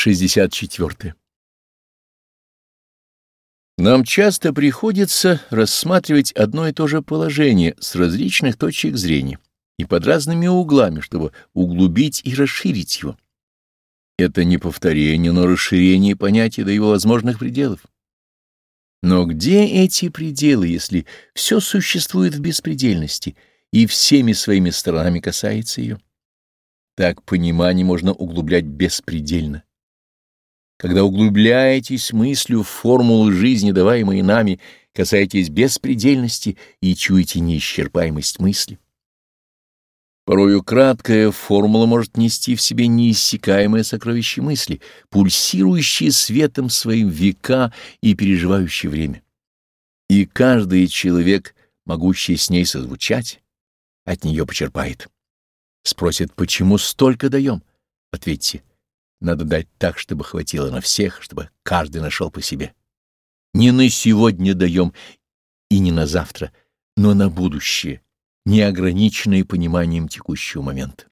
64. Нам часто приходится рассматривать одно и то же положение с различных точек зрения и под разными углами, чтобы углубить и расширить его. Это не повторение, но расширение понятия до его возможных пределов. Но где эти пределы, если все существует в беспредельности и всеми своими сторонами касается ее? Так понимание можно углублять беспредельно. Когда углубляетесь мыслью в формулы жизни, даваемые нами, касаетесь беспредельности и чуете неисчерпаемость мысли. Порою краткая формула может нести в себе неиссякаемое сокровище мысли, пульсирующие светом своим века и переживающие время. И каждый человек, могущий с ней созвучать, от нее почерпает. Спросят, почему столько даем? Ответьте, надо дать так, чтобы хватило на всех, чтобы каждый нашел по себе. Не на сегодня даем и не на завтра, но на будущее неограниченные пониманием текущего момента.